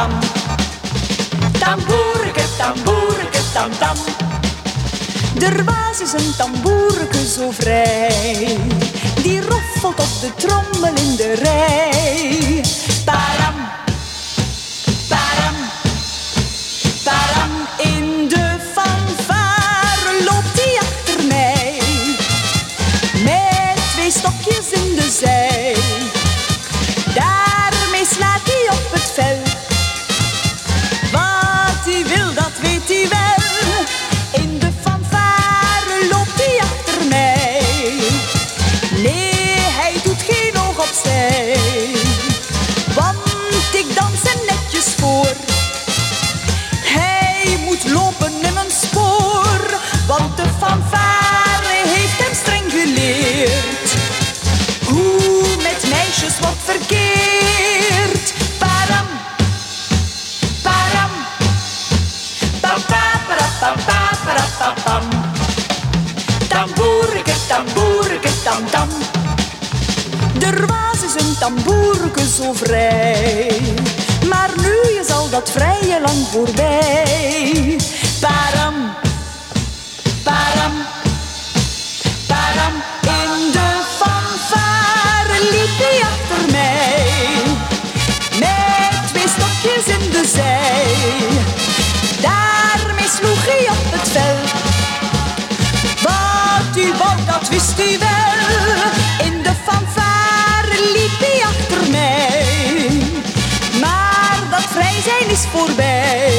tam. Tamboerke, tamboerke, tam tam. Er was eens een tamboerke zo vrij, die roffelt op de trommel in de rij. Wordt verkeerd. Param, param. Pam, pam, pam, pam. Tamboerke, tamboerke, tam, tam. Er was eens een tamboerke zo vrij. Maar nu is al dat vrije lang voorbij. Dat wist u wel. In de fanfare liep hij achter mij. Maar dat vrij zijn is voorbij.